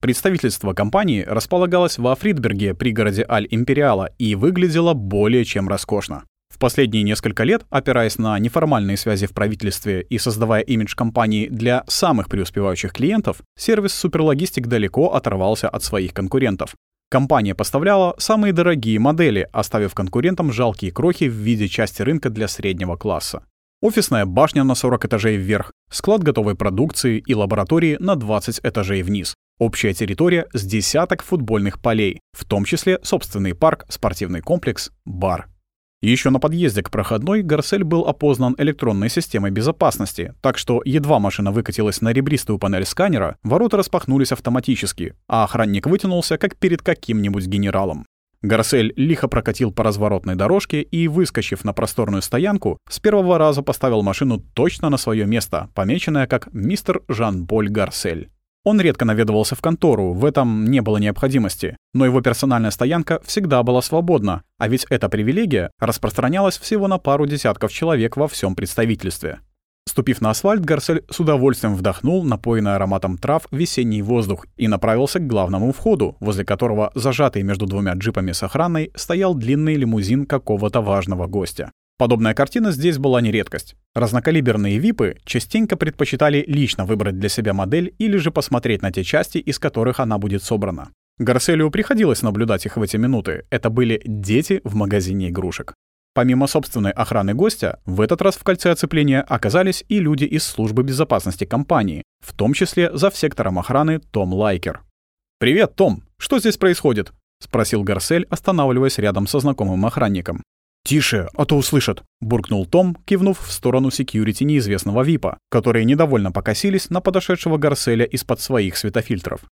Представительство компании располагалось во Фридберге, пригороде Аль-Империала, и выглядело более чем роскошно. В последние несколько лет, опираясь на неформальные связи в правительстве и создавая имидж компании для самых преуспевающих клиентов, сервис Суперлогистик далеко оторвался от своих конкурентов. Компания поставляла самые дорогие модели, оставив конкурентам жалкие крохи в виде части рынка для среднего класса. Офисная башня на 40 этажей вверх, склад готовой продукции и лаборатории на 20 этажей вниз. Общая территория с десяток футбольных полей, в том числе собственный парк, спортивный комплекс, бар. Еще на подъезде к проходной Гарсель был опознан электронной системой безопасности, так что едва машина выкатилась на ребристую панель сканера, ворота распахнулись автоматически, а охранник вытянулся, как перед каким-нибудь генералом. Гарсель лихо прокатил по разворотной дорожке и, выскочив на просторную стоянку, с первого раза поставил машину точно на свое место, помеченное как «Мистер Жан-Поль Гарсель». Он редко наведывался в контору, в этом не было необходимости, но его персональная стоянка всегда была свободна, а ведь эта привилегия распространялась всего на пару десятков человек во всем представительстве. Ступив на асфальт, Гарсель с удовольствием вдохнул напоенный ароматом трав весенний воздух и направился к главному входу, возле которого, зажатый между двумя джипами с охраной, стоял длинный лимузин какого-то важного гостя. Подобная картина здесь была не редкость. Разнокалиберные випы частенько предпочитали лично выбрать для себя модель или же посмотреть на те части, из которых она будет собрана. Гарселю приходилось наблюдать их в эти минуты. Это были дети в магазине игрушек. Помимо собственной охраны гостя, в этот раз в кольце оцепления оказались и люди из службы безопасности компании, в том числе за сектором охраны Том Лайкер. «Привет, Том! Что здесь происходит?» — спросил Гарсель, останавливаясь рядом со знакомым охранником. «Тише, а то услышат», — буркнул Том, кивнув в сторону секьюрити неизвестного ВИПа, которые недовольно покосились на подошедшего Гарселя из-под своих светофильтров.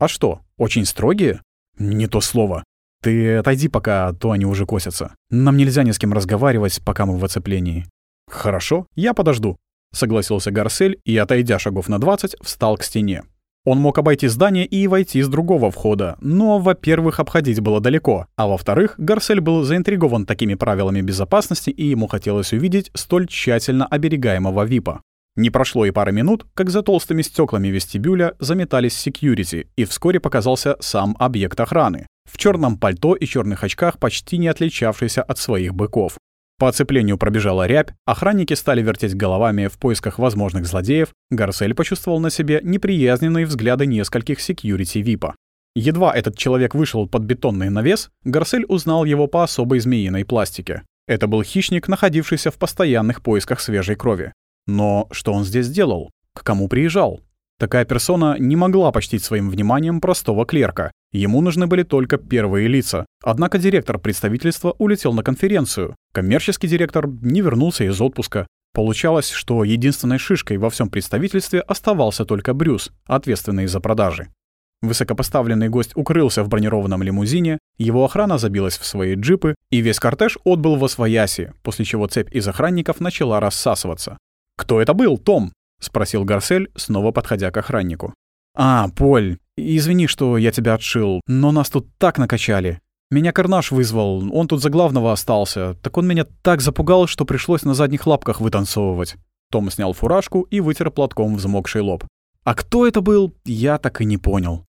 «А что, очень строгие?» «Не то слово. Ты отойди пока, а то они уже косятся. Нам нельзя ни с кем разговаривать, пока мы в оцеплении». «Хорошо, я подожду», — согласился Гарсель и, отойдя шагов на 20, встал к стене. Он мог обойти здание и войти с другого входа, но, во-первых, обходить было далеко, а во-вторых, Гарсель был заинтригован такими правилами безопасности и ему хотелось увидеть столь тщательно оберегаемого ВИПа. Не прошло и пары минут, как за толстыми стеклами вестибюля заметались секьюрити, и вскоре показался сам объект охраны. В черном пальто и черных очках, почти не отличавшийся от своих быков. По оцеплению пробежала рябь, охранники стали вертеть головами в поисках возможных злодеев, Гарсель почувствовал на себе неприязненные взгляды нескольких секьюрити ВИПа. Едва этот человек вышел под бетонный навес, Гарсель узнал его по особой змеиной пластике. Это был хищник, находившийся в постоянных поисках свежей крови. Но что он здесь делал? К кому приезжал? Такая персона не могла почтить своим вниманием простого клерка. Ему нужны были только первые лица. Однако директор представительства улетел на конференцию. Коммерческий директор не вернулся из отпуска. Получалось, что единственной шишкой во всем представительстве оставался только Брюс, ответственный за продажи. Высокопоставленный гость укрылся в бронированном лимузине, его охрана забилась в свои джипы, и весь кортеж отбыл во свояси, после чего цепь из охранников начала рассасываться. «Кто это был, Том?» — спросил Гарсель, снова подходя к охраннику. «А, Поль, извини, что я тебя отшил, но нас тут так накачали. Меня Карнаш вызвал, он тут за главного остался, так он меня так запугал, что пришлось на задних лапках вытанцовывать». Том снял фуражку и вытер платком взмокший лоб. «А кто это был, я так и не понял».